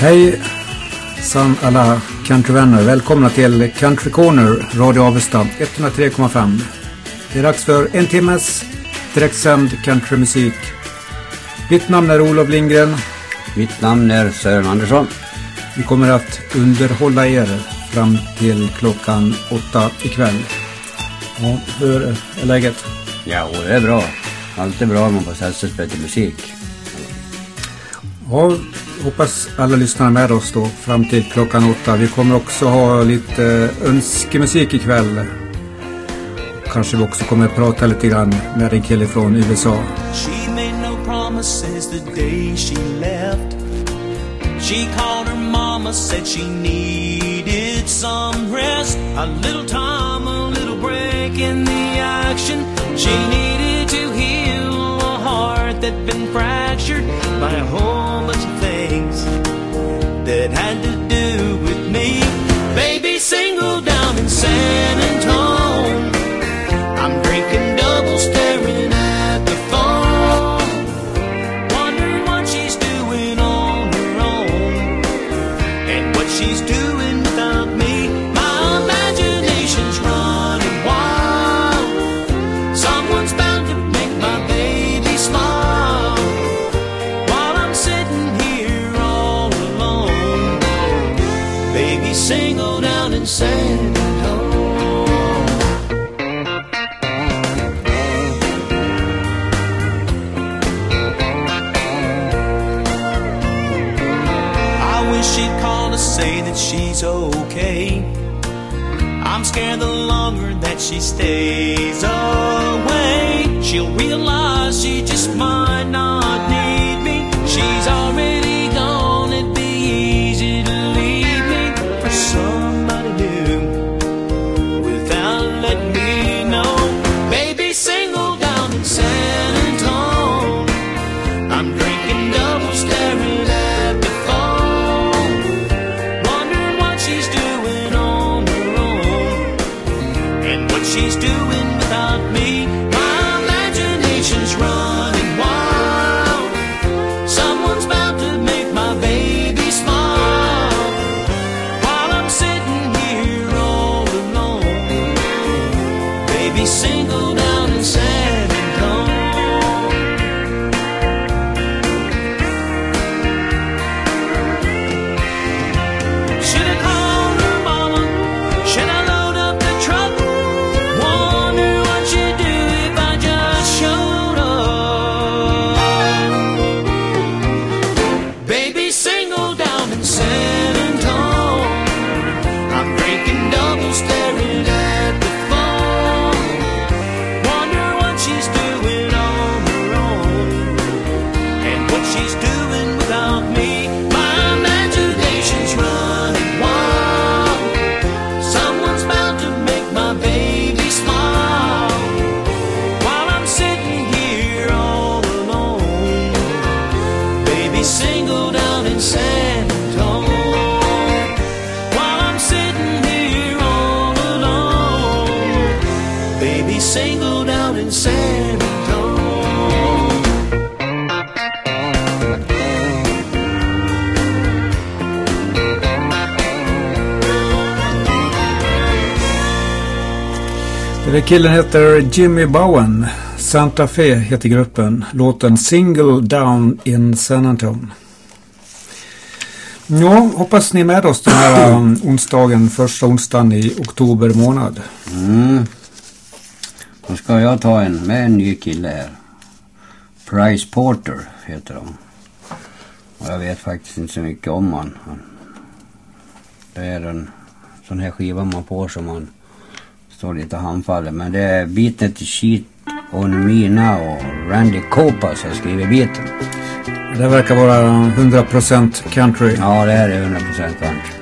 Hej san alla countryvänner. Välkomna till Country Corner, Radio Avesta 103,5. Det är dags för en timmes direktsänd countrymusik. Mitt namn är Olof Lindgren. Mitt namn är Sören Andersson. Vi kommer att underhålla er fram till klockan åtta ikväll. Ja, hur är läget? Ja, och det är bra. Allt är bra om man får sällskap till musik. Ja, hoppas alla lyssnar med oss då fram till klockan åtta. Vi kommer också ha lite önskemusik ikväll. Kanske vi också kommer prata lite grann med en kille från USA. She made no promises the day she left. She called her mama, said she needed some rest. A little time, a little break in the action. She needed to heal a heart that'd been fractured by a whole bunch that had to do with me. Baby, single down in San Den killen heter Jimmy Bowen. Santa Fe heter gruppen. Låten Single Down in San Antonio. Ja, hoppas ni är med oss den här um, onsdagen, första onsdagen i oktober månad. Mm. Då ska jag ta en med en ny kille här. Price Porter heter de. Och jag vet faktiskt inte så mycket om. Han- Det är en sån här skiva man får som man står lite handfallen. Men det är beatet till Sheet On Me Now och Randy Copas har skrivit beaten. Det verkar vara 100% country. Ja, det här är 100% country.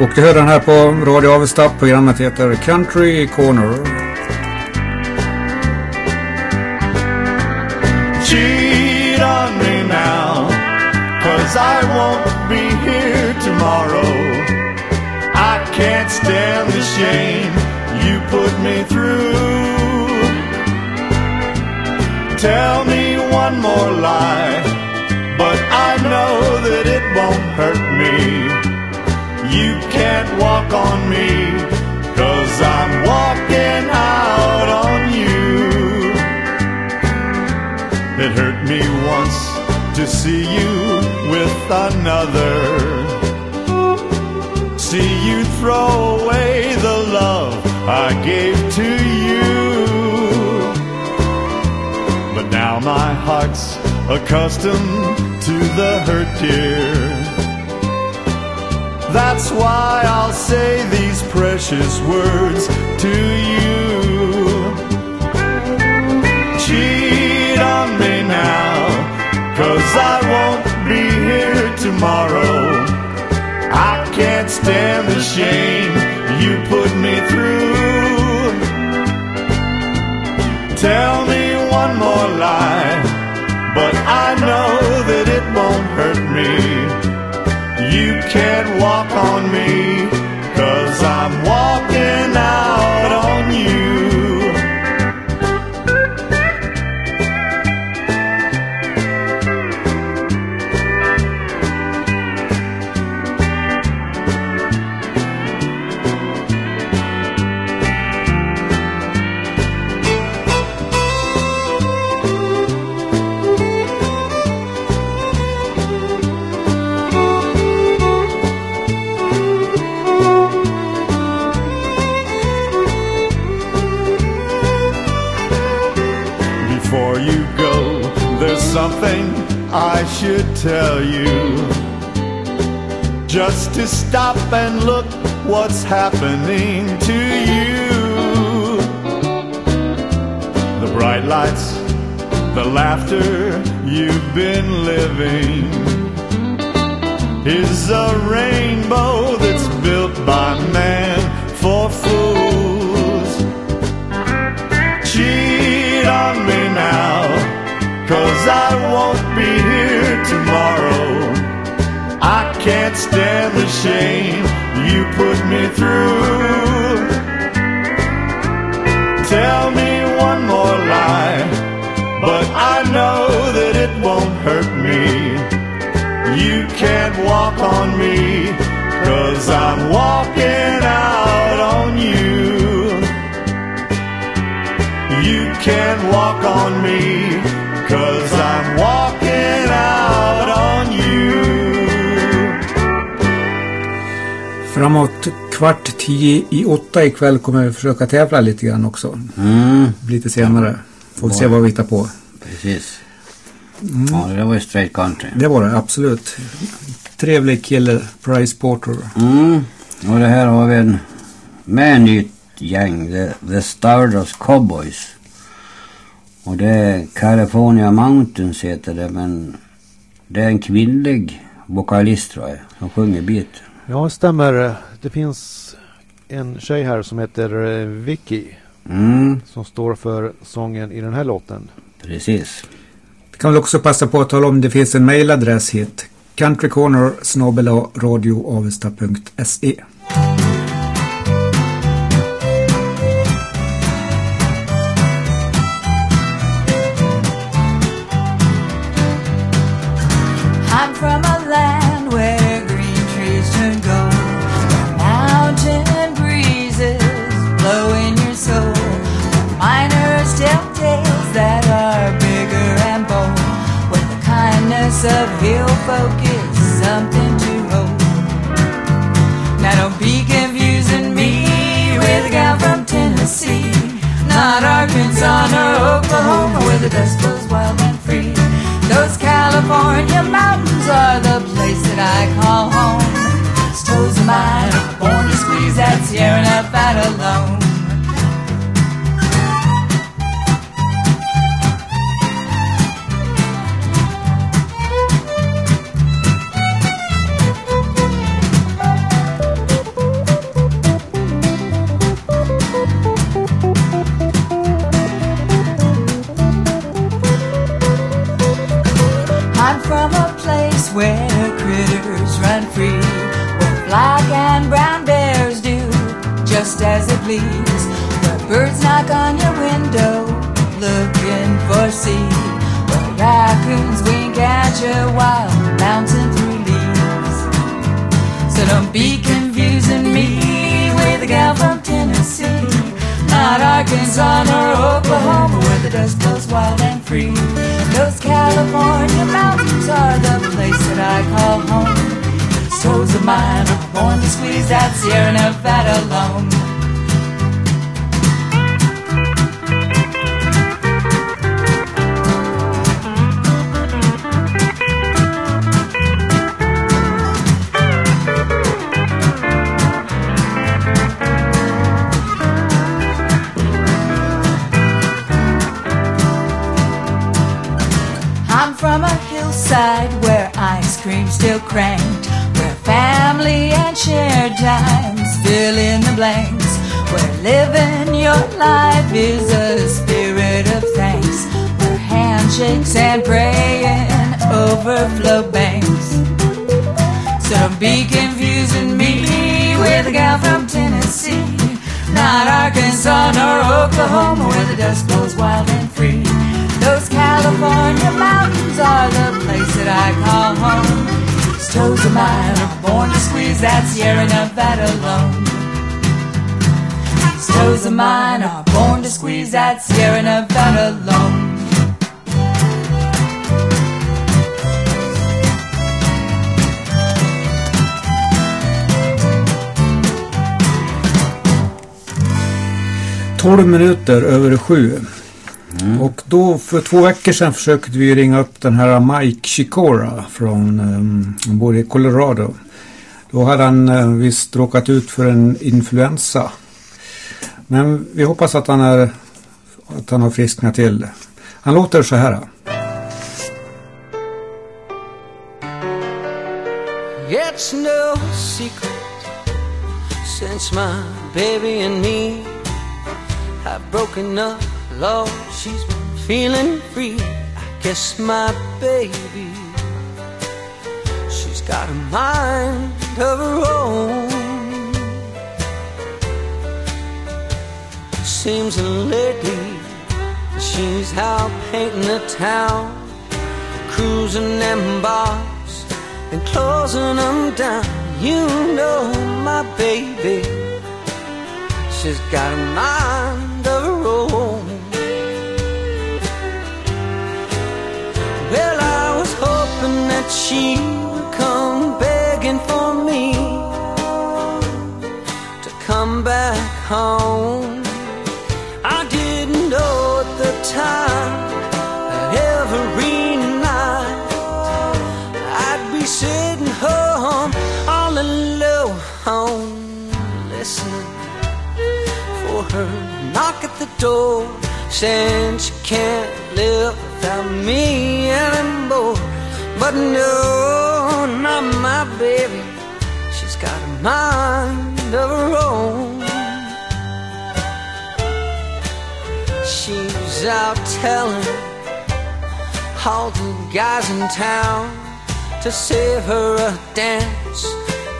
Och du hör den här på Radio Avesta. Programmet heter Country Corner. Cheat on me now, cause I won't be here tomorrow. I can't stand the shame put me through. Tell me one more lie, but I know that it won't hurt me. You can't walk on me, cause I'm walking out on you. It hurt me once to see you with another. See you throw away I gave to you. But now my heart's accustomed to the hurt, dear. That's why I'll say these precious words to you. Cheat on me now, cause I won't be here tomorrow. I can't stand the shame you put me through. Tell me one more lie, but I know that it won't hurt me. You can't walk on me, cause I'm walking I should tell you. Just to stop and look what's happening to you. The bright lights, the laughter you've been living is a rainbow that's built by man for fools cheat on me now, cause I won't stand the shame you put me through. Tell me one more lie, but I know that it won't hurt me. You can't walk on me, cause I'm walking out on you. You can't walk on me, Framåt kvart tio i åtta ikväll kommer vi försöka tävla lite grann också. Mm, Lite senare. Får se vad vi hittar på. precis. Ja, det var ju straight country. Det var det, absolut. Trevlig kille, Price Porter. Mm, och det här har vi en med nytt gäng, The, The Stardust Cowboys. Och det är California Mountains heter det, men det är en kvinnlig vokalist tror jag, som sjunger beat. Ja, stämmer. Det finns en tjej här som heter eh, Vicky Mm, som står för sången i den här låten. precis. Vi kan väl också passa på att tala om det finns en mailadress hit. countrycorner radioavesta.se hill folk is something to hold. Now don't be confusing me with a gal from Tennessee, not Arkansas or Oklahoma where the dust blows wild and free. Those California mountains are the place that I call home. These toes of mine born to squeeze that Sierra Nevada alone. Critters run free, where black and brown bears do just as they please, where birds knock on your window looking for seed, where raccoons wink at you while bouncing through leaves. So don't be confusing me with a gal from Tennessee. Not Arkansas nor Oklahoma where the dust blows wild and free. Those California mountains are the place that I call home. Toes of mine are born to squeeze that Sierra Nevada alone. I'm still cranked, where family and shared times fill in the blanks, where living your life is a spirit of thanks, where handshakes and praying overflow banks. So don't be confusing me with a gal from Tennessee. Not Arkansas nor Oklahoma where the dust blows wild and free. Those California mountains are the place that I call home. Toes of mine are born to squeeze that Sierra Nevada loan. These toes of mine are born to squeeze that Sierra Nevada loan. Tolv minuter över sju. Och då för två veckor sedan försökte vi ringa upp den här Mike Chikora från um, bor i Colorado. Då hade han uh, visst råkat ut för en influensa. Men vi hoppas att han, är, att han har frisknat till. Han låter så här. It's no secret since my baby and me have broken up. Lord, she's feeling free. I guess my baby, she's got a mind of her own. Seems lately she's out painting the town, cruising them bars and closing them down. You know my baby, she's got a mind she would come begging for me to come back home. I didn't know at the time that every night I'd be sitting home all alone, listening for her knock at the door, saying she can't live without me anymore. But no, not my baby. She's got a mind of her own. She's out telling all the guys in town to save her a dance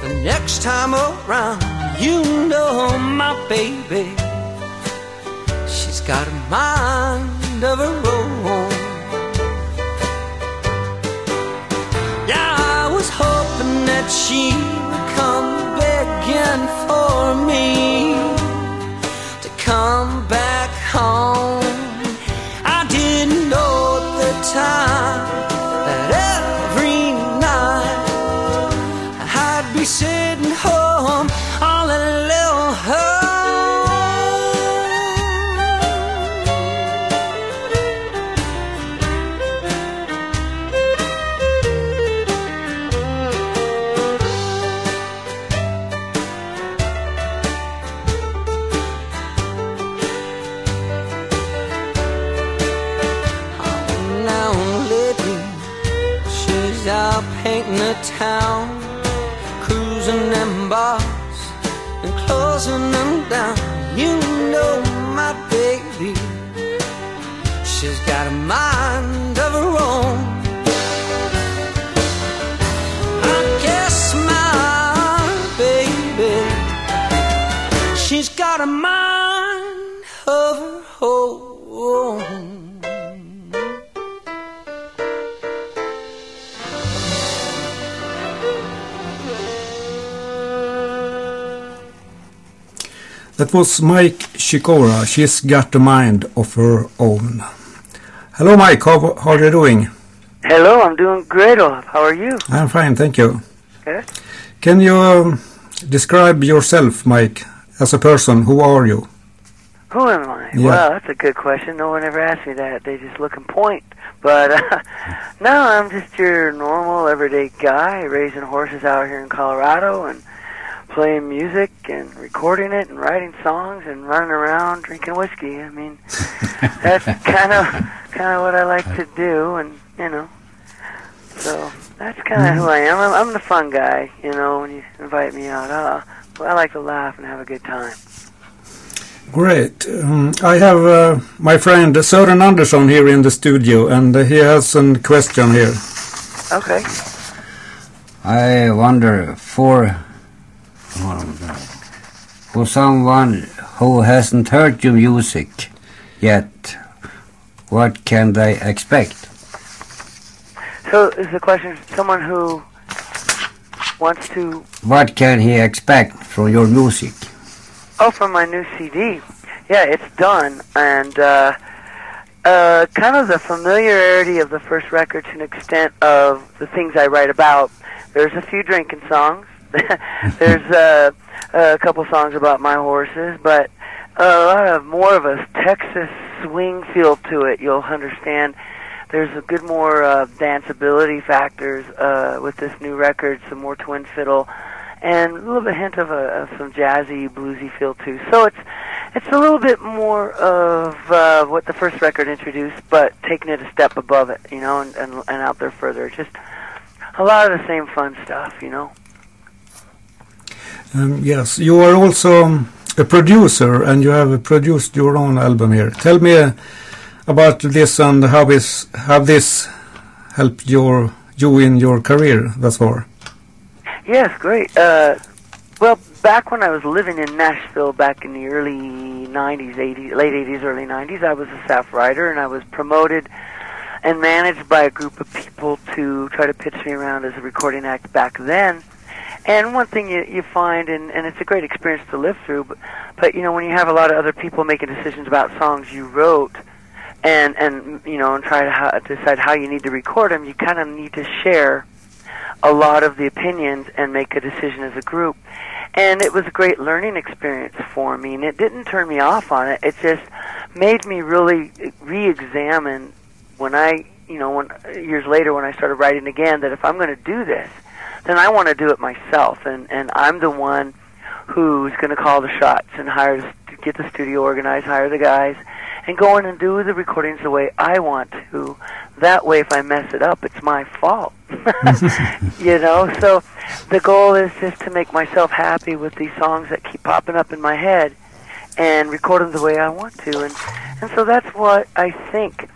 the next time around. You know my baby, she's got a mind of her own. That she would come begging for me to come back home. I didn't know at the time That was Mike Shikora. She's got a mind of her own. Hello, Mike. How, how are you doing? Hello, I'm doing great, Olaf. How are you? I'm fine, thank you. Good. Can you um, describe yourself, Mike, as a person? Who are you? Who am I? Yeah. Well, that's a good question. No one ever asked me that. They just look and point. But uh, no, I'm just your normal, everyday guy raising horses out here in Colorado and playing music and recording it and writing songs and running around drinking whiskey. I mean, that's kind of kind of what I like to do, and you know, so that's kind of who I am. I'm, I'm the fun guy, you know. When you invite me out, uh, well, I like to laugh and have a good time. Great. Um, I have uh, my friend Sören Andersson here in the studio, and uh, he has a question here. Okay. I wonder for for someone who hasn't heard your music yet, what can they expect? So is the question someone who wants to What can he expect from your music? oh from my new CD? Yeah, it's done and uh, uh, kind of the familiarity of the first record to an extent of the things I write about. There's a few drinking songs. There's uh, a couple songs about my horses, but a lot of more of a Texas swing feel to it. You'll understand. There's a good more uh, danceability factors uh, with this new record. Some more twin fiddle, and a little bit hint of, a, of some jazzy, bluesy feel too. So it's it's a little bit more of uh, what the first record introduced, but taking it a step above it, you know, and, and and out there further. Just a lot of the same fun stuff, you know. Um, yes, you are also um, a producer, and you have produced your own album here. Tell me uh, about this and how this how this helped your you in your career thus far. Yes, great. Uh, well, back when I was living in Nashville, back in the early '90s, '80s, late '80s, early '90s, I was a staff writer, and I was promoted and managed by a group of people to try to pitch me around as a recording act back then. And one thing you, you find, and, and it's a great experience to live through, but, but you know when you have a lot of other people making decisions about songs you wrote, and and you know and try to ha- decide how you need to record them, you kind of need to share a lot of the opinions and make a decision as a group. And it was a great learning experience for me, and it didn't turn me off on it. It just made me really re-examine when I, you know, when years later when I started writing again, that if I'm going to do this, then I want to do it myself, and and I'm the one who's going to call the shots and hire, get the studio organized, hire the guys, and go in and do the recordings the way I want to. That way, if I mess it up, it's my fault. you know, so the goal is just to make myself happy with these songs that keep popping up in my head and record them the way I want to. And and so that's what I think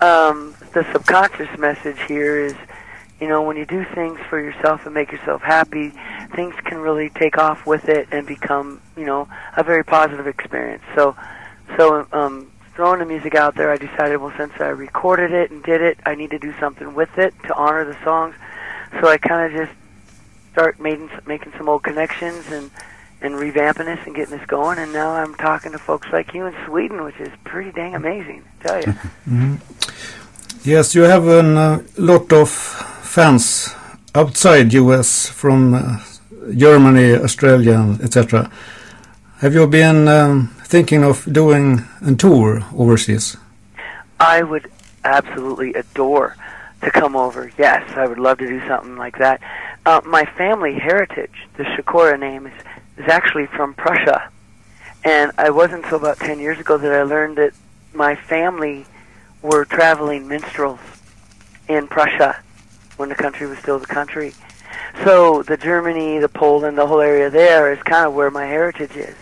um, the subconscious message here is. You know, when you do things for yourself and make yourself happy, things can really take off with it and become, you know, a very positive experience. So, so um, throwing the music out there, I decided, well, since I recorded it and did it, I need to do something with it to honor the songs. So I kind of just start making making some old connections and and revamping this and getting this going. And now I'm talking to folks like you in Sweden, which is pretty dang amazing. I tell you. Yes, you have a uh, lot of fans outside US from uh, Germany, Australia, etc. Have you been um, thinking of doing a tour overseas? I would absolutely adore to come over. Yes, I would love to do something like that. Uh, my family heritage, the Shikora name, is, is actually from Prussia. And I wasn't until about 10 years ago that I learned that my family were traveling minstrels in Prussia. When the country was still the country. So the Germany, the Poland, the whole area there is kind of where my heritage is.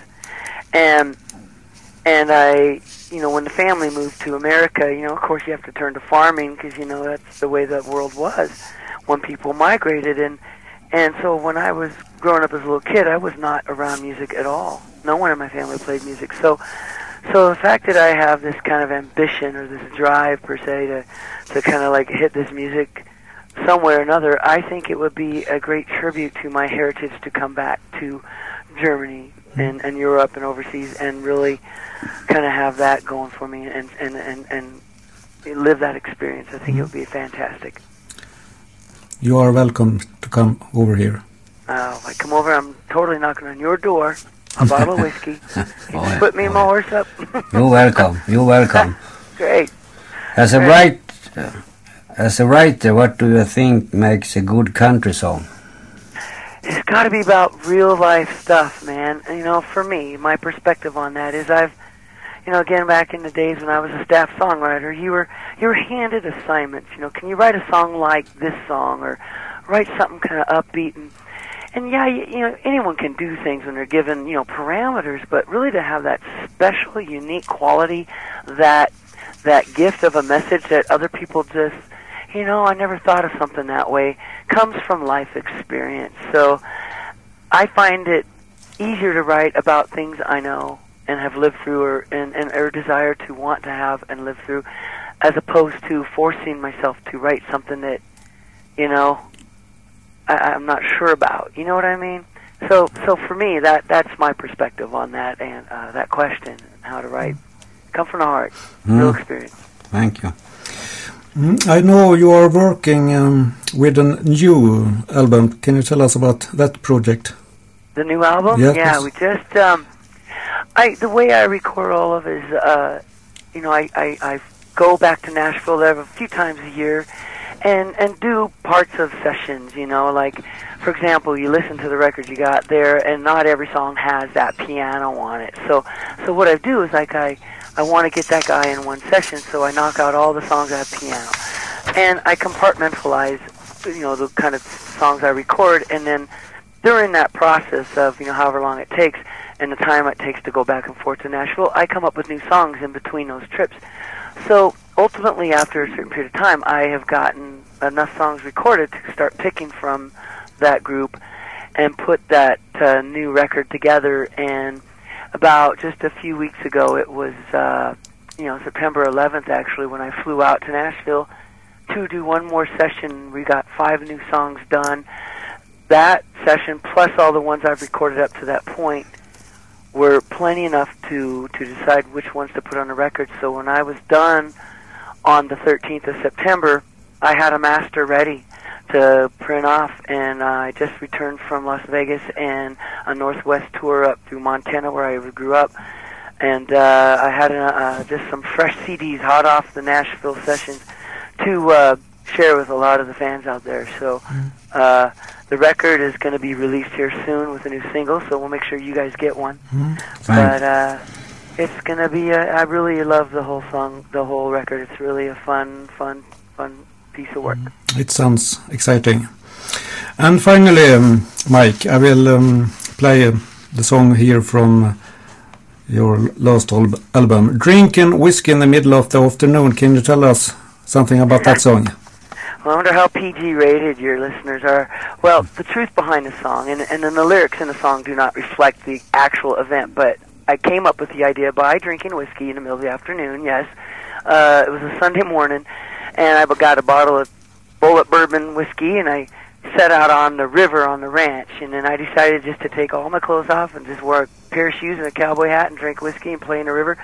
And and I, you know, when the family moved to America, you know, of course you have to turn to farming because you know that's the way the world was when people migrated and and so when I was growing up as a little kid, I was not around music at all. No one in my family played music. So so the fact that I have this kind of ambition or this drive per se to to kind of like hit this music somewhere or another, I think it would be a great tribute to my heritage to come back to Germany mm-hmm. and, and Europe and overseas and really kind of have that going for me and, and, and, and live that experience. I think it mm-hmm. would be fantastic. You are welcome to come over here. Uh, if I come over, I'm totally knocking on your door. A bottle of whiskey. You Oh, put me and my horse up. You're welcome. You're welcome. Great. As a Great. writer, uh, as a writer, what do you think makes a good country song? It's got to be about real life stuff, man. You know, for me, my perspective on that is I've, you know, again back in the days when I was a staff songwriter, you were you were handed assignments. You know, can you write a song like this song or write something kind of upbeat and and yeah, you, you know, anyone can do things when they're given you know parameters, but really to have that special, unique quality, that that gift of a message that other people just you know, I never thought of something that way, comes from life experience. So I find it easier to write about things I know and have lived through or and, and or desire to want to have and live through as opposed to forcing myself to write something that, you know, I, I'm not sure about. You know what I mean? So so for me that that's my perspective on that and uh, that question and how to write. Come from the heart. Real Mm. experience. Thank you. Mm, I know you are working um, with a new album. Can you tell us about that project? The new album? Yeah, yeah, we just um I the way I record all of it is uh you know, I, I, I go back to Nashville there a few times a year and and do parts of sessions, you know, like for example, you listen to the record you got there and not every song has that piano on it. So so what I do is like I I want to get that guy in one session, so I knock out all the songs I have piano. And I compartmentalize you know, the kind of songs I record and then during that process of you know however long it takes and the time it takes to go back and forth to Nashville, I come up with new songs in between those trips. So ultimately, after a certain period of time, I have gotten enough songs recorded to start picking from that group and put that uh, new record together. And about just a few weeks ago, it was uh, you know September 11th actually when I flew out to Nashville to do one more session. We got five new songs done that session plus all the ones I've recorded up to that point were plenty enough to to decide which ones to put on the record. So when I was done on the 13th of September, I had a master ready to print off, and uh, I just returned from Las Vegas and a Northwest tour up through Montana where I grew up. And uh, I had a, uh, just some fresh CDs hot off the Nashville sessions to uh, share with a lot of the fans out there. So uh, the record is going to be released here soon with a new single, so we'll make sure you guys get one. But uh, it's going to be. A, I really love the whole song, the whole record. It's really a fun, fun, fun piece of work. It sounds exciting. And finally, um, Mike, I will um, play the song here from your last al- album, Drinking Whiskey in the Middle of the Afternoon. Can you tell us something about that song? I wonder how PG rated your listeners are. Well, the truth behind the song, and, and then the lyrics in the song do not reflect the actual event, but I came up with the idea by drinking whiskey in the middle of the afternoon, yes. Uh, it was a Sunday morning, and I got a bottle of Bulleit bourbon whiskey, and I set out on the river on the ranch, and then I decided just to take all my clothes off and just wear a pair of shoes and a cowboy hat and drink whiskey and play in the river.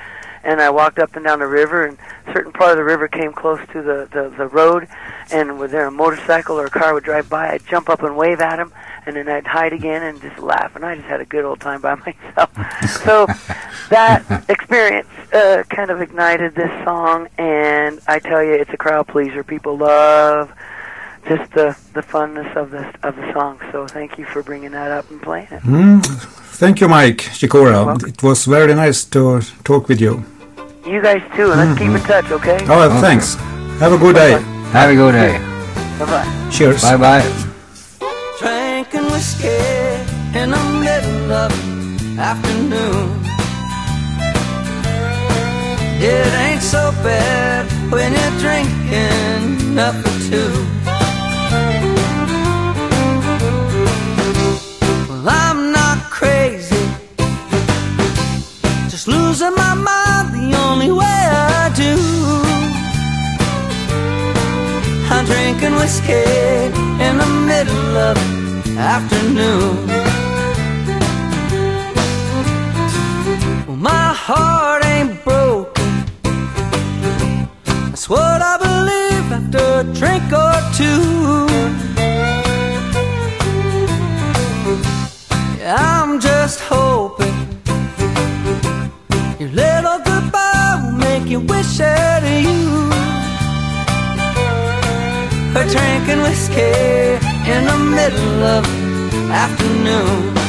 And I walked up and down the river, and a certain part of the river came close to the, the, the road, and was there a motorcycle or a car would drive by, I'd jump up and wave at him, and then I'd hide again and just laugh, and I just had a good old time by myself. so that experience uh, kind of ignited this song, and I tell you, it's a crowd pleaser. People love just the the funness of the of the song. So thank you for bringing that up and playing it. Mm, thank you, Mike Shikora. It was very nice to talk with you. You guys too, and let's keep in touch, okay? Oh, thanks. Have a good day. Have a good day. Bye bye. Cheers! Bye bye. drinking whiskey in the middle of afternoon. It ain't so bad when you're drinking up for two. Only way I do. I'm drinking whiskey in the middle of the afternoon. Well, my heart ain't broken. That's what I believe after a drink or two. Yeah, I'm just hoping wish that you were drinking whiskey in the middle of afternoon.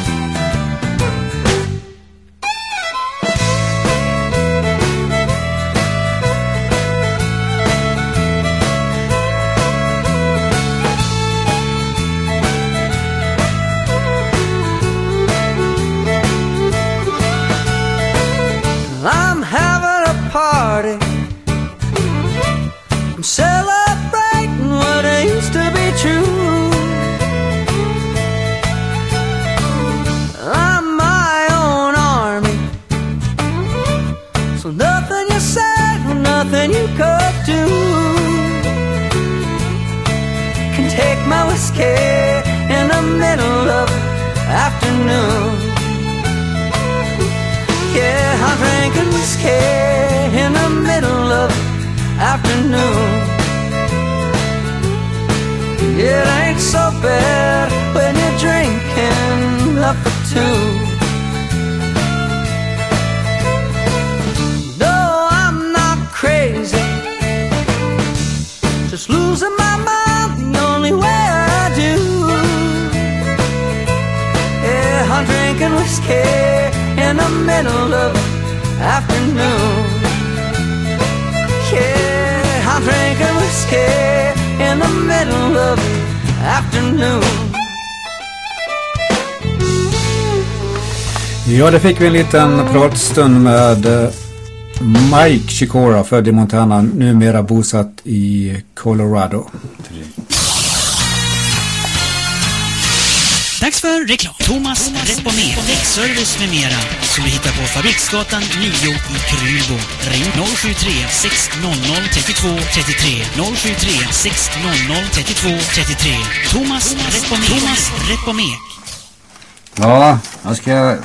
Two. No, I'm not crazy, just losing my mind the only way I do. Yeah, I'm drinking whiskey in the middle of afternoon. Yeah, I'm drinking whiskey in the middle of afternoon. Ja, det fick vi en liten pratstund med eh, Mike Chikora, född i Montana, numera bosatt i Colorado. Dags för reklam. Thomas Repomer, däckservice med mera. Som du hittar på Fabriksgatan 9 i Krylbo. Ring 073 600 32 33. 073 600 32 33. Thomas Repomer. Thomas Repomer. Ja, jag ska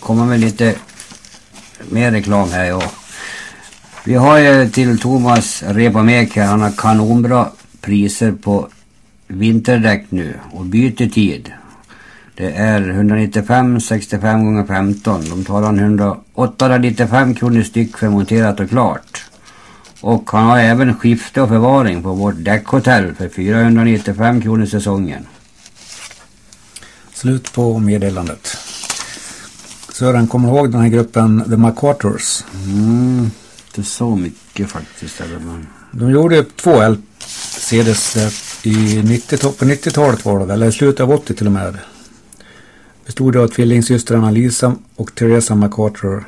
komma med lite mer reklam här ja. Vi har ju till Thomas Repamek här, han har kanonbra priser på vinterdäck nu och bytetid. Det är 195 65 gånger 15. De tar han 100 895 kronor styck för monterat och klart. Och han har även skifte och förvaring på vårt däckhotell för 495 kronor säsongen. Slut på meddelandet. Sören, kommer du ihåg den här gruppen The MacArthurs? Mm, inte så mycket faktiskt. Eller men... De gjorde två LCDs i 90 på 90-talet var det väl, eller i slutet av 80 till och med. Bestod av tvillingsystrarna Lisa och Teresa MacArthur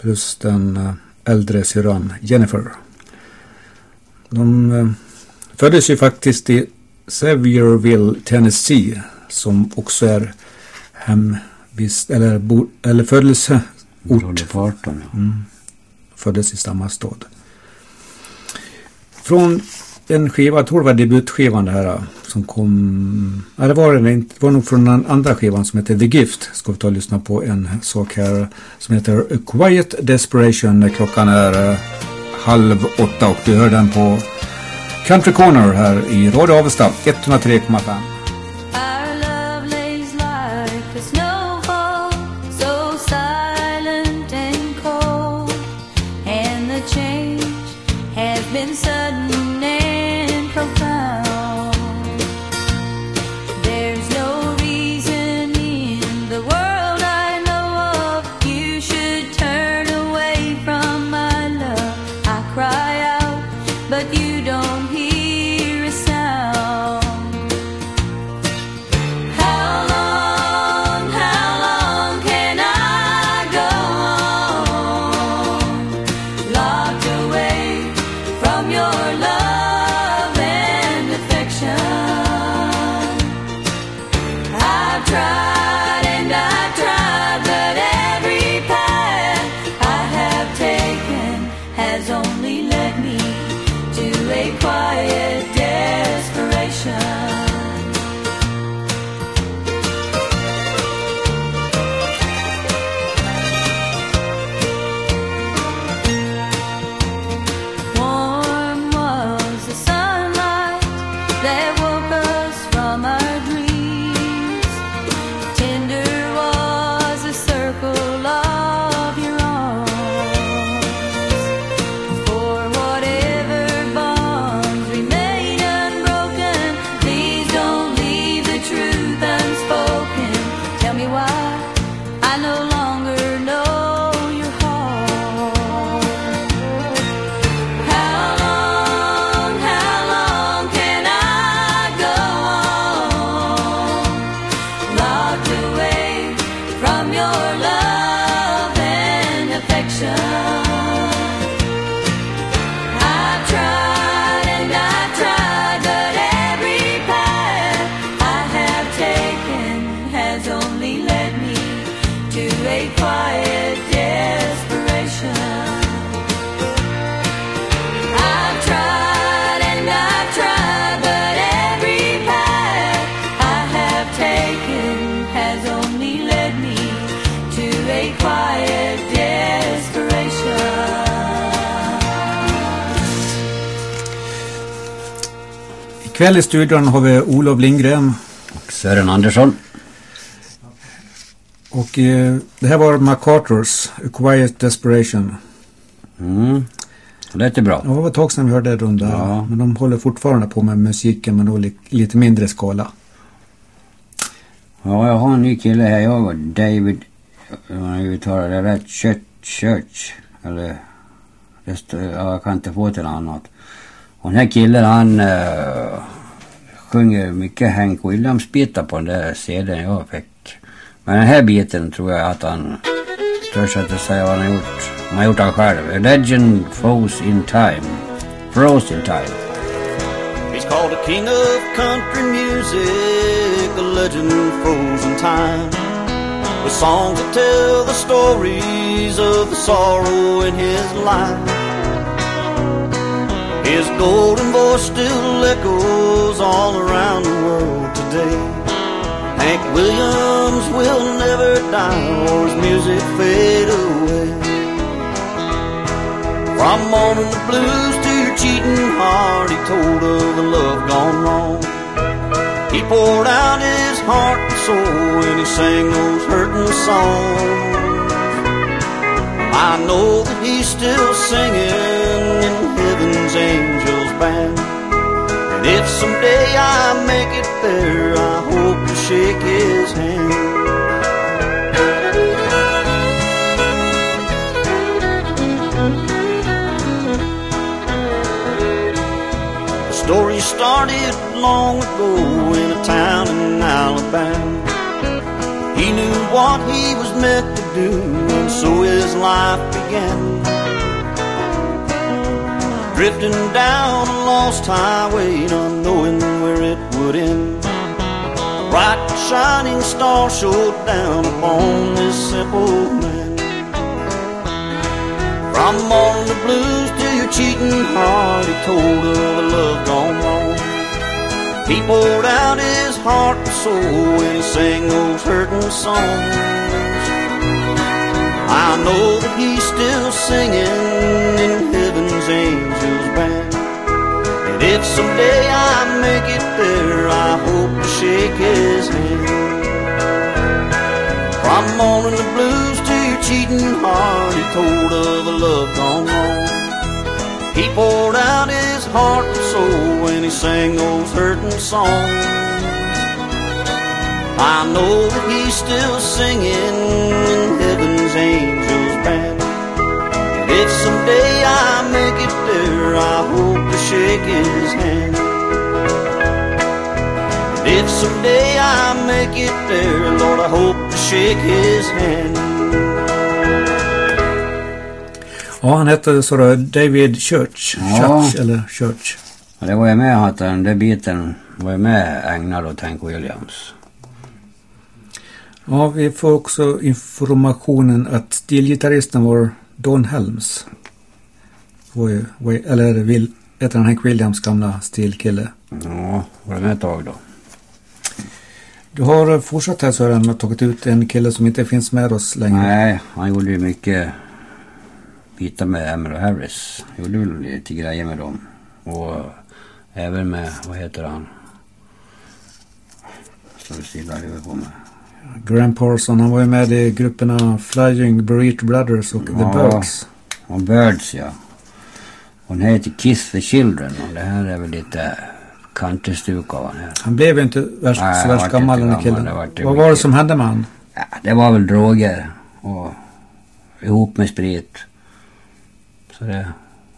plus den eh, äldre syrran Jennifer. De eh, föddes ju faktiskt i Sevierville, Tennessee som också är hemvist eller, bo, eller födelseort. Parton, ja. Mm. Föddes i samma stad. Från en skiva, jag tror det var debutskivan det här som kom. Ja, det var det inte. Det var nog från den andra skivan som heter The Gift. Ska vi ta och lyssna på en sak här som heter A Quiet Desperation. Klockan är eh, halv åtta och du hör den på Country Corner här i Radio Avesta 103,5. Ikväll i studion har vi Olof Lindgren Sören Andersson. och eh, det här var MacArthurs A Quiet Desperation. Mm. Det lät ju bra. Ja, det var ett tag sedan vi hörde den där. Ja. Men de håller fortfarande på med musiken men då li- lite mindre skala. Ja, jag har en ny kille här. Jag och David, om jag uttalar det rätt, Church. Church. Eller, det står, ja, jag kan inte få till något annat. Och den här killen han uh, sjunger mycket Hank Williams-bitar på den där CDn jag fick. Men den här biten tror jag att han, törs inte säga vad han har gjort. Han har gjort han själv. A legend froze in time. Froze in time. He's called a king of country music, a legend froze in time. With songs that tell the stories of the sorrow in his life. His golden voice still echoes all around the world today. Hank Williams will never die or his music fade away. From morning the blues to your cheating heart, he told of the love gone wrong. He poured out his heart and soul when he sang those hurting songs. I know that he's still singing band. And if someday I make it there, I hope to shake his hand. The story started long ago in a town in Alabama. He knew what he was meant to do, and so his life began. Drifting down a lost highway, not knowing where it would end. A bright shining star showed down upon this simple man. From morning the blues to your cheating heart, he told of a love gone wrong. He poured out his heart and soul when he sang those hurting songs. I know that he's still singing in heaven's angels band. And if someday I make it there, I hope to shake his hand. From morning the blues to your cheating heart, he told of a love gone wrong. He poured out his heart and soul when he sang those hurting songs. I know that he's still singing in heaven's angels if someday I make it there, I hope to shake his hand. And if someday I make it there, Lord, I hope to shake his hand. Ja, han hette så då David Church. Ja. Church eller Church. Och det var ju med att den där biten var ju med ägnad åt Hank Williams. Ja, vi får också informationen att stilgitarristen var Don Helms. Oj, oj, eller Will, heter han Hank Williams gamla stilkille. Ja, var det ett tag då. Du har fortsatt här Sören och tagit ut en kille som inte finns med oss längre. Nej, han gjorde ju mycket bitar med Emerald Harris. Gjorde väl lite grejer med dem. Och även med, vad heter han? Står det stilla i huvudet på mig. Graham Parsons, han var ju med i grupperna Flying Burrito Brothers och The Ja. Birds. Och Birds ja. Hon heter Kiss the Children och det här är väl lite countrystuk av han här. Han blev ju inte värst, Nej, så värst gammal den här killen. det Vad var det som hände med han? Ja, det var väl droger och ihop med sprit. Så det,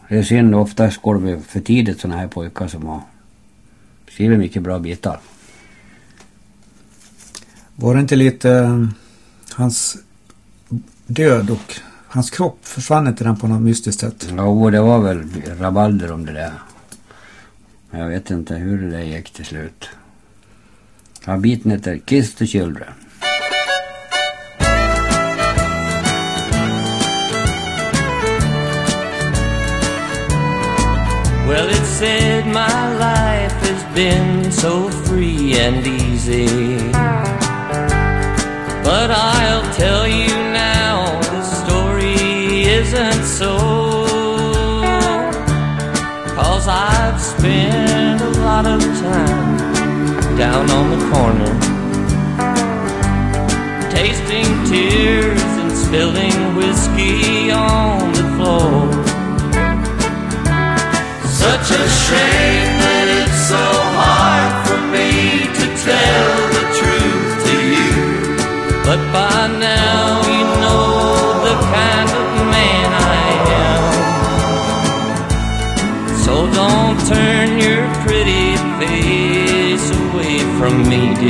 det är synd, oftast går det för tidigt sådana här pojkar som har skrivit mycket bra bitar. Var det inte lite eh, hans död och hans kropp försvann inte den på något mystiskt sätt? Jo, det var väl rabalder om det där. Men jag vet inte hur det där gick till slut. Ja, biten heter Kiss the Children. Well, it's said my life has been so free and easy. But I'll tell you now, the story isn't so. Cause I've spent a lot of time down on the corner, tasting tears and spilling whiskey on the floor. Such a shame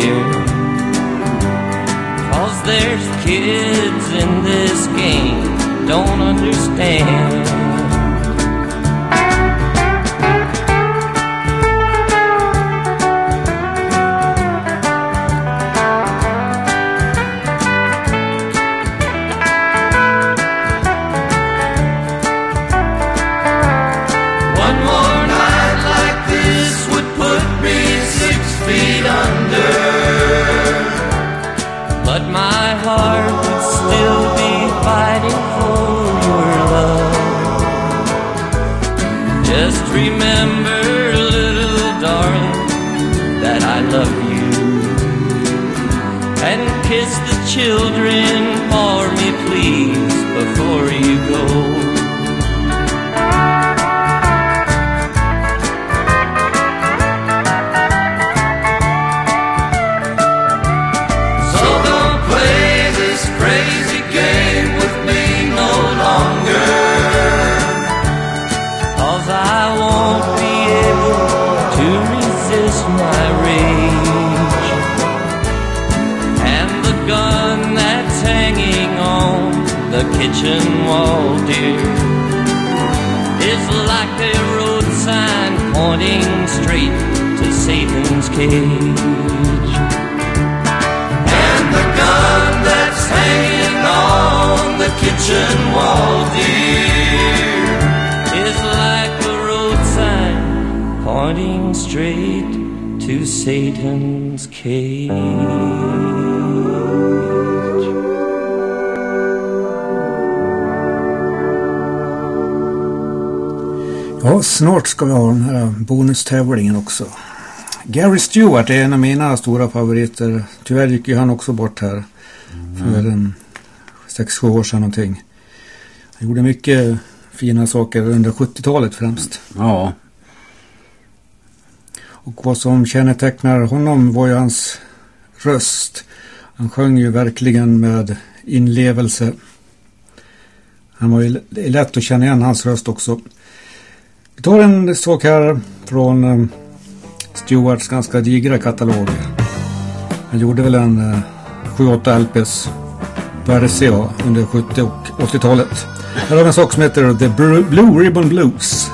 dear. Cause there's kids in this game don't understand. Children cage. And the gun that's hanging on the kitchen wall, dear, is like a road sign pointing straight to Satan's cage. Ja, snart ska vi ha den här bonustävlingen också. Gary Stewart är en av mina stora favoriter. Tyvärr gick ju han också bort här för en sex sju år sedan någonting. Han gjorde mycket fina saker under 70-talet främst. Ja, Och vad som kännetecknar honom var ju hans röst. Han sjöng ju verkligen med inlevelse. Han var ju lätt att känna igen hans röst också. Vi tar en sak här från eh, Stewarts ganska digra katalog. Han gjorde väl en eh, 7-8 LPs började under 70 och 80-talet. Här har vi en sak som heter The Blue Ribbon Blues.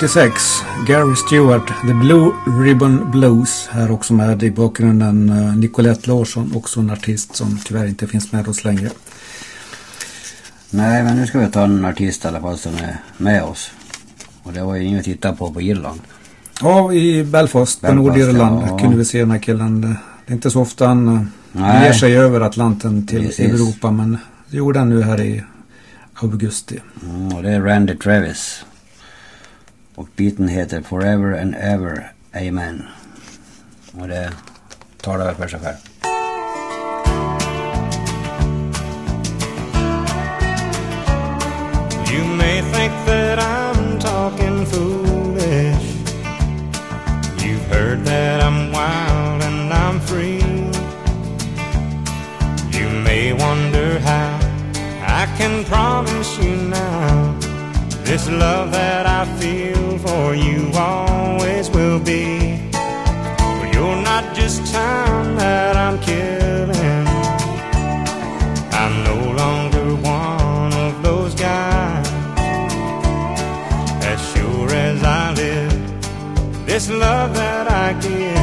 1976, Gary Stewart, The Blue Ribbon Blues. Här också med i bakgrunden eh, Nicolette Larsson, också en artist som tyvärr inte finns med oss längre. Nej, men nu ska vi ta en artist i alla fall som är med oss. Och det var ju inget att titta på på Irland. Ja, i Belfast, på Belfast, Nordirland ja. kunde vi se den här killen. Det det är inte så ofta han eh, Nej. ger sig över Atlanten till Precis. Europa, men det gjorde han nu här i augusti. Mm, och det är Randy Travis. Och biten heter Forever and Ever Amen. Och det talar väl för sig själv. You may think that I'm talking foolish. You've heard that I'm wild and I'm free. You may wonder how I can promise you now this love that I feel for you always will be. For you're not just time that I'm killing. I'm no longer one of those guys. As sure as I live, this love that I give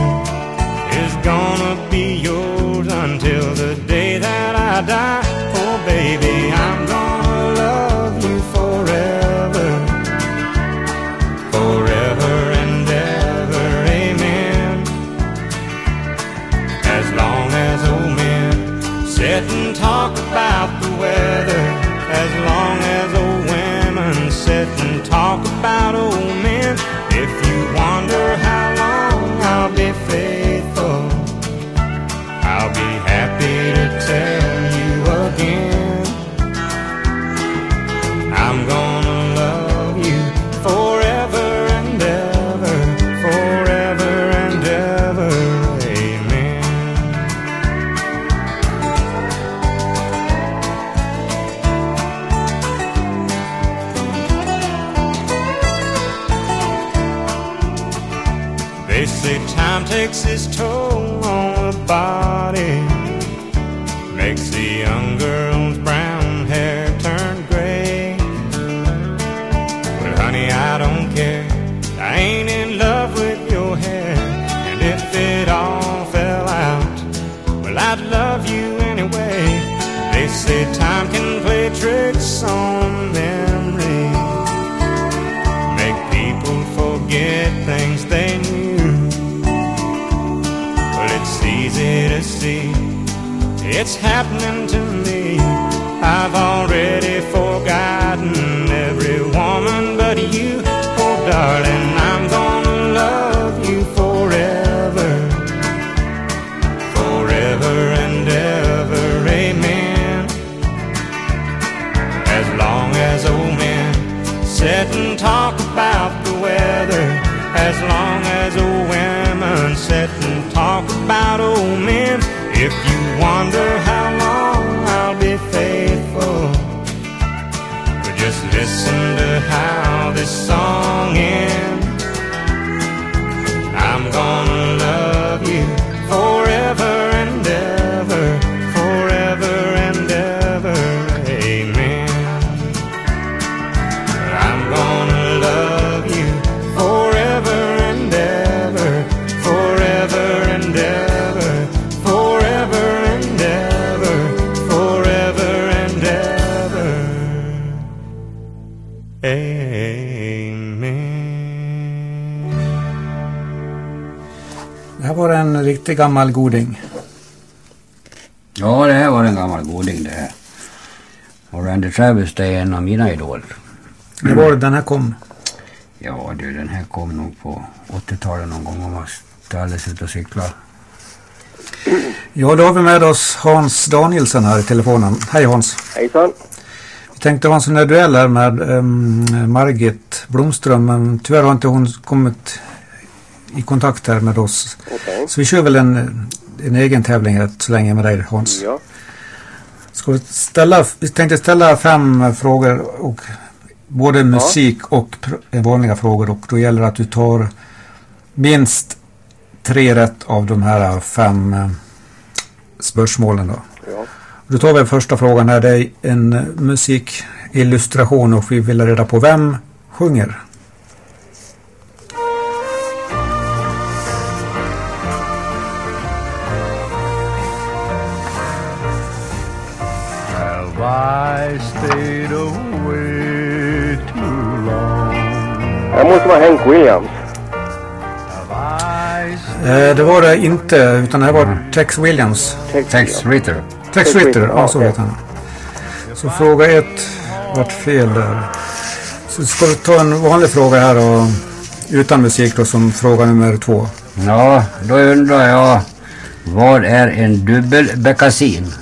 say time takes its toll on the body, makes the young happening to me. I've already forgotten wonder how long I'll be faithful, but just listen to how this song ends. Riktig gammal goding. Ja, det här var en gammal goding det här. Och Randy Travis det är en av mina idoler. När var det den här kom? Ja du, den här kom nog på 80-talet någon gång om man ställde ut och cyklar. Ja, då har vi med oss Hans Danielsson här i telefonen. Hej Hans. Hejsan. Vi tänkte ha en sån där duell här med um, Margit Blomström men tyvärr har inte hon kommit i kontakt här med oss. Okej. Så vi kör väl en, en egen tävling här så länge med dig Hans. Ja. Ska vi, ställa, vi tänkte ställa fem frågor och både musik och pr- vanliga frågor och då gäller det att du tar minst tre rätt av de här fem eh, spörsmålen då. Ja. Då tar vi första frågan här. Det är en musikillustration och vi vill reda på vem sjunger. Det måste vara Hank Williams. Eh, det var det inte utan det här var Tex Williams. Tex Ritter. Tex Tex Ritter, ja så heter han. Så fråga ett vart fel där. Så ska vi ta en vanlig fråga här och utan musik då som fråga nummer två. Ja, då undrar jag. Vad är en dubbelbeckasin?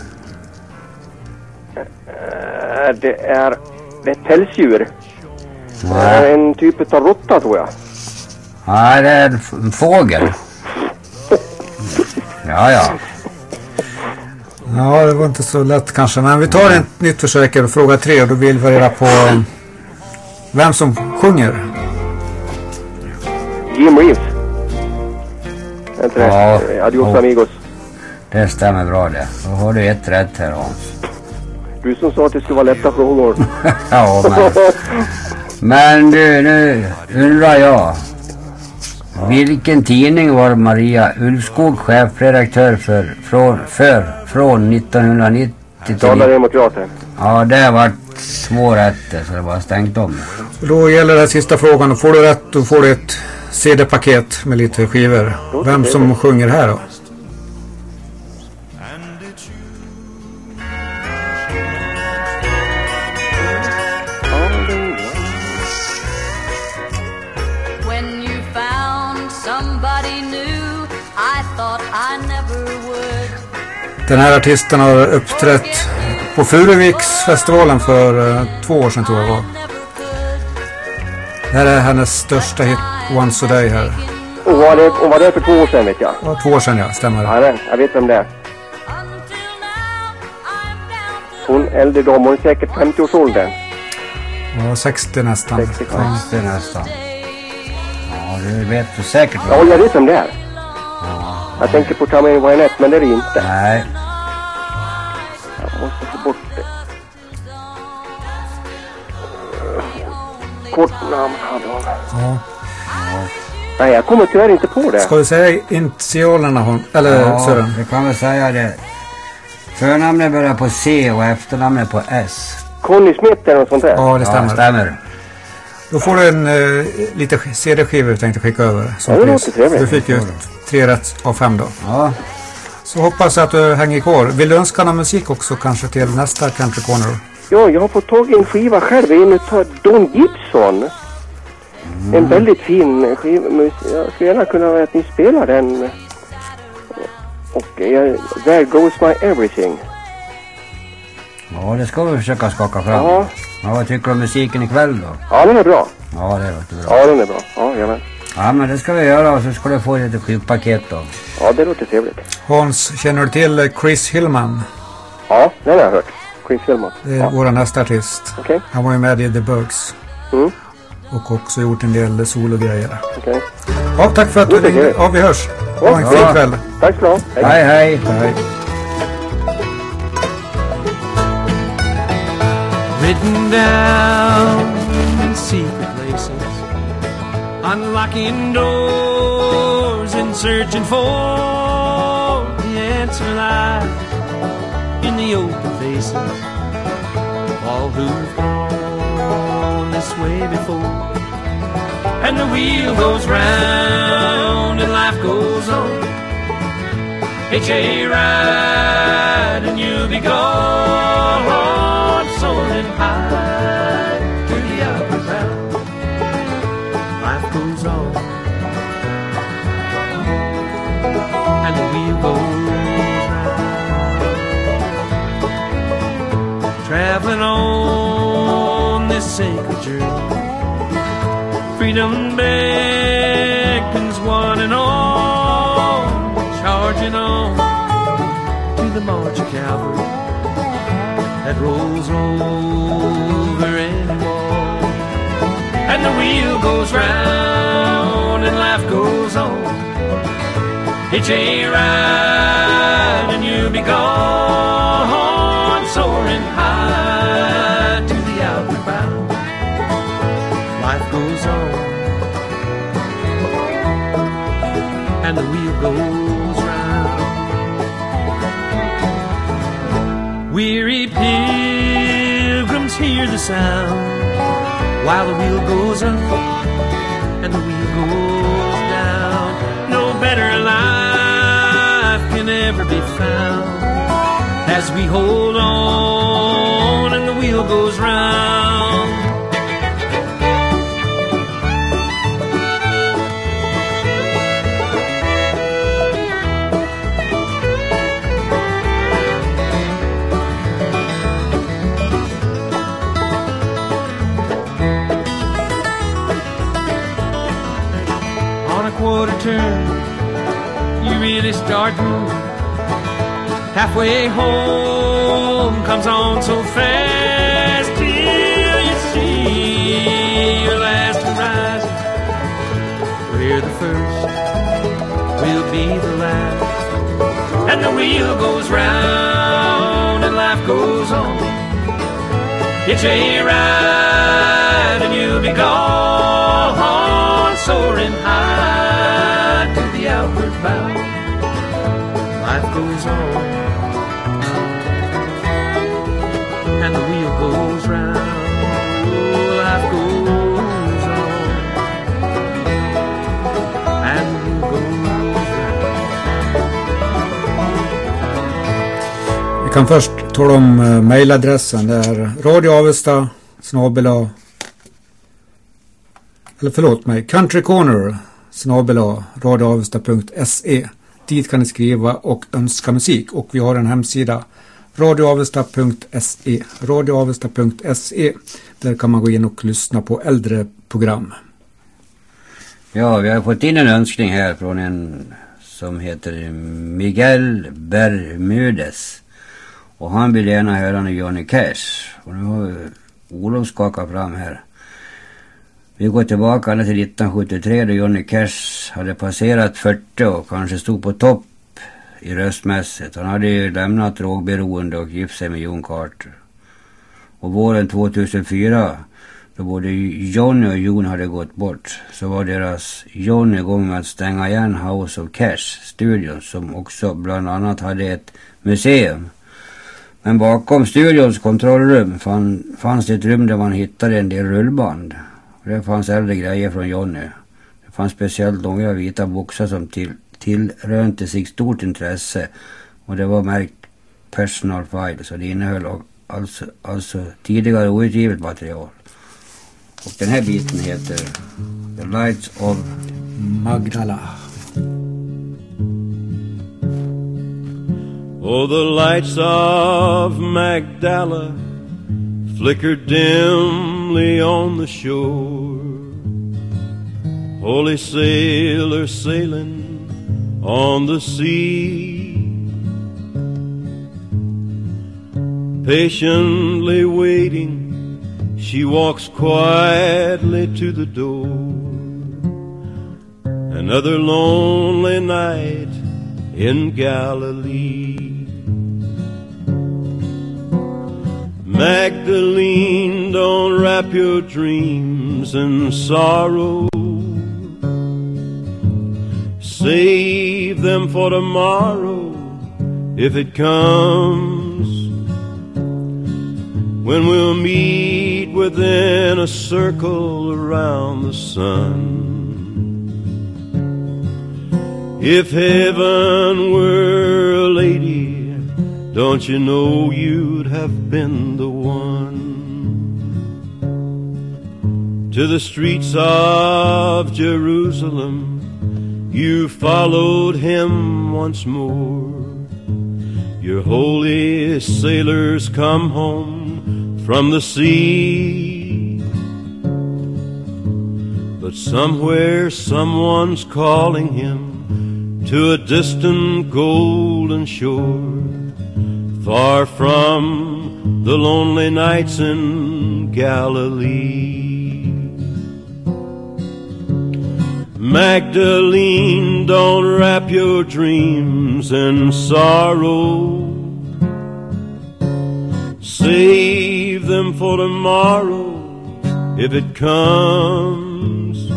Eh, Det är, ett pälsdjur. Det är en typ av råtta tror jag. Nej, det är en fågel. Ja, ja. Ja, det var inte så lätt kanske. Men vi tar ett nytt försök här. Fråga tre och då vill vi reda på eh, vem som sjunger. Jim Reeves. Är inte det? Ja. Adios Oh. amigos. Det stämmer bra det. Då har du ett rätt här Hans. Du som sa att det skulle vara lätta frågor. Ja, men... Men du, nu undrar jag. Vilken tidning var Maria Ulvskog chefredaktör för från, för, från 1990 till... Dala-Demokraten. Ja, det var två rätter så det var stängt om. Då gäller det sista frågan. Får du rätt då får du ett CD-paket med lite skivor. Vem som sjunger här då? Den här artisten har uppträtt på Furuviksfestivalen för eh, två år sedan tror jag det var. Det här är hennes största hit, Once a Day här. Hon var, det, hon var där för två år sedan vet jag. Ja, två år sedan ja, stämmer. Ja, det- jag vet vem det är. Hon äldre dam, hon är säkert 50-årsåldern. Ja, 60 nästan. 60 Ja. Det är nästan. Ja, du vet så säkert Ja, jag vet vem det är. Jag tänker på Tammy Wynette, men det är det inte. Nej. Jag måste få bort det. Kort namn hade hon. Ja. Nej, jag kommer tyvärr inte på det. Ska vi säga initialerna hon, eller Ja, Sören? vi kan väl säga det. Förnamnet börjar på C och efternamnet på S. Conny Smith eller något sånt där? Ja, det stämmer. Ja, stämmer. Då får du en eh, lite sk- CD-skivor vi tänkte skicka över. som Ja, det låter trevligt. Du fick ju tre rätt av fem då. Ja. Så hoppas jag att du hänger kvar. Vill du önska någon musik också kanske till nästa Country Corner? Ja, jag har fått tag i en skiva själv. En utav Don Gibson. En väldigt fin skiva. Jag skulle gärna kunna att ni spelar den. Och eh, There Goes My Everything. Ja, det ska vi försöka skaka fram. Ja. Ja, vad tycker du om musiken ikväll då? Ja, den är bra. Ja, det låter bra. Ja, den är bra. Ja, jajamän. Ja, men det ska vi göra och så ska du få lite skivpaket då. Ja, det låter trevligt. Hans, känner du till Chris Hillman? Ja, den har jag hört. Chris Hillman. Det är Ja. vår nästa artist. Okej. Han var ju med i The Birds. Mm. Och också gjort en del sologrejer. Okej. Ja, tack för att du Det ringde. Ja, vi hörs. Ha en fin kväll. Tack så ha. Hej, hej. Hej. Written down in secret places, unlocking doors and searching for the answer lies in the open faces of all who've gone this way before. And the wheel goes round and life goes on. Hitch a ride and you'll be gone, on this sacred journey, freedom beckons one and all, charging on to the march of Calvary that rolls over any wall. And the wheel goes round and life goes on. Hitch a ride and you'll be gone, and the wheel goes round. Weary pilgrims hear the sound while the wheel goes up and the wheel goes down. No better life can ever be found as we hold on and the wheel goes round. Moving. Halfway home comes on so fast till you see your last horizon. We're the first, we'll be the last. And the wheel goes round and life goes on. It's a ride and you'll be gone, soaring high to the outward bound. Goes on, and the wheel goes round. Oh, life goes on, and the wheel goes round. Vi kan först tala om eh, uh, mejladressen. Det är Radio Avesta snabel eller förlåt mig, countrycorner snabela radioavesta.se. Dit kan ni skriva och önska musik och vi har en hemsida radioavesta.se radioavesta.se Där kan man gå in och lyssna på äldre program. Ja, vi har fått in en önskning här från en som heter Miguel Bermudes. Och han vill gärna höra när Johnny Cash. Och nu har Olof skakat fram här. Vi går tillbaka ända till 1973 då Johnny Cash hade passerat 40 och kanske stod på topp i röstmässigt. Han hade ju lämnat drogberoende och gift sig med John Carter. Och våren 2004 då både Johnny och Jon hade gått bort så var deras Johnny igång med att stänga igen House of Cash-studion som också bland annat hade ett museum. Men bakom studions kontrollrum fann, fanns det ett rum där man hittade en del rullband. Och det fanns äldre grejer från Johnny. Det fanns speciellt långa vita boxar som till, tillrönte sig stort intresse och det var märkt personal file så det innehöll alltså, alltså tidigare outgivet material. Och den här biten heter The Lights of Magdala. Oh, the lights of Magdala flicker dimly on the shore. Holy sailor sailing on the sea. Patiently waiting, she walks quietly to the door. Another lonely night in Galilee. Magdalene, don't wrap your dreams in sorrow. Save them for tomorrow if it comes. When we'll meet within a circle around the sun. If heaven were a lady, don't you know you'd have been the one? To the streets of Jerusalem, you followed him once more. Your holy sailors come home from the sea. But somewhere someone's calling him to a distant golden shore, far from the lonely nights in Galilee. Magdalene, don't wrap your dreams in sorrow. Save them for tomorrow if it comes.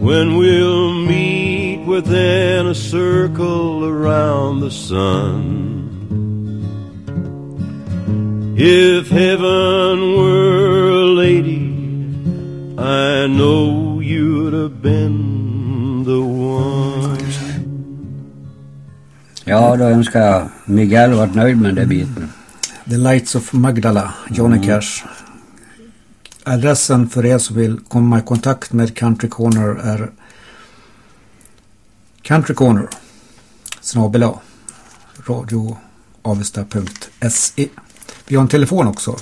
When we'll meet within a circle around the sun. If heaven were a lady, I know you'd have been the one. Ja, då önskar jag Miguel varit nöjd med den biten. The Lights of Magdala, Johnny Mm. Cash. Adressen för er som vill komma i kontakt med Country Corner är Country Corner snabel radioavesta.se Vi har en telefon också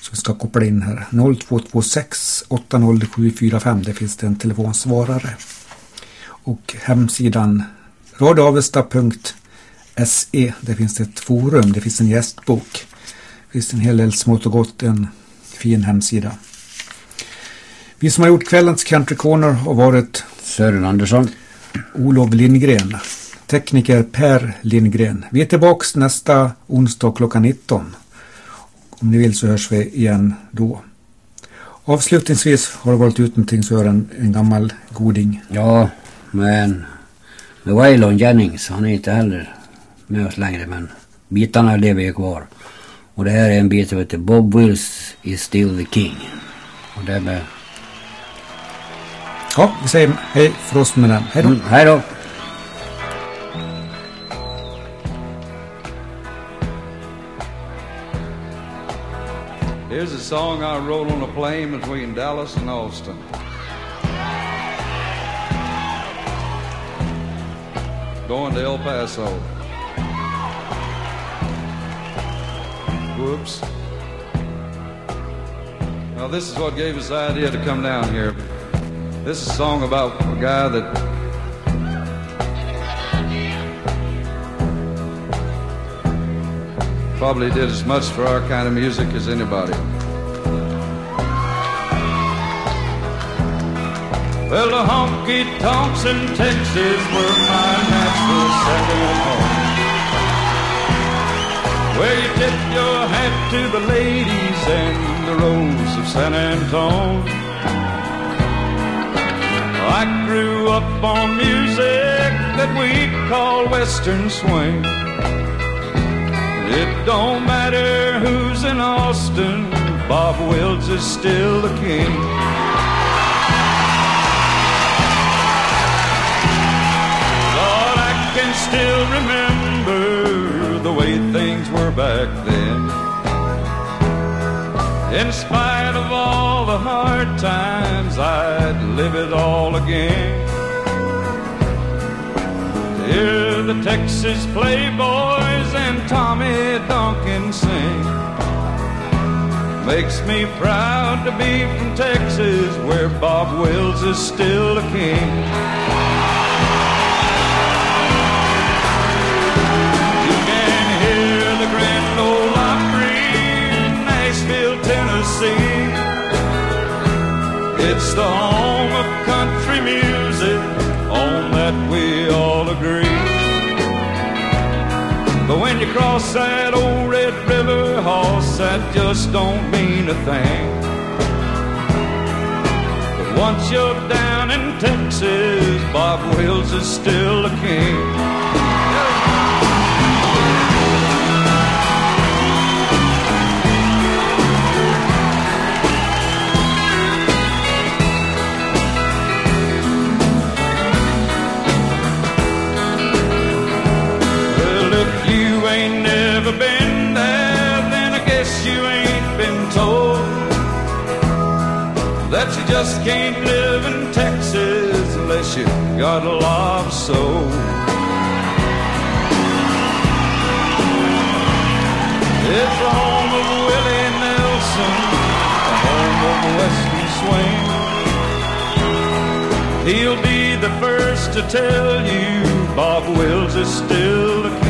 som vi ska koppla in här. 0226 80745. Det finns det en telefonsvarare. Och hemsidan radioavesta.se. Där finns det ett forum. Det finns en gästbok. Det finns en hel del smått och gott. En fin hemsida. Vi som har gjort kvällens Country Corner har varit Sören Andersson. Olof Lindgren. Tekniker Per Lindgren. Vi är tillbaks nästa onsdag klockan 19. Om ni vill så hörs vi igen då. Avslutningsvis har det varit ut någonting så är en, gammal goding. Ja, men med Waylon Jennings, han är inte heller med oss längre men bitarna lever ju kvar. Och det här är en bit som heter Bob Wills is still the king. Och det är med... Ja, vi säger hej för oss med den. Hej då. Mm, hej då. Here's a song I wrote on a plane between Dallas and Austin. Going to El Paso. Whoops. Now, this is what gave us the idea to come down here. This is a song about a guy that probably did as much for our kind of music as anybody. Well, the honky tonks in Texas were my natural second home. Where you tip your hat to the ladies and the rose of San Antone. I grew up on music that we call Western swing. It don't matter who's in Austin, Bob Wills is still the king. Lord, I can still remember the way things were back then. In spite of all the hard times, I'd live it all again. Hear the Texas Playboys and Tommy Duncan sing. Makes me proud to be from Texas, where Bob Wills is still the king. You can hear the Grand Ole Opry in Nashville, Tennessee. It's the home of country music, But when you cross that old Red River, horse, that just don't mean a thing. But once you're down in Texas, Bob Wills is still the king. Just can't live in Texas unless you got a love soul. It's the home of Willie Nelson, the home of Western Swing. He'll be the first to tell you Bob Wills is still the king.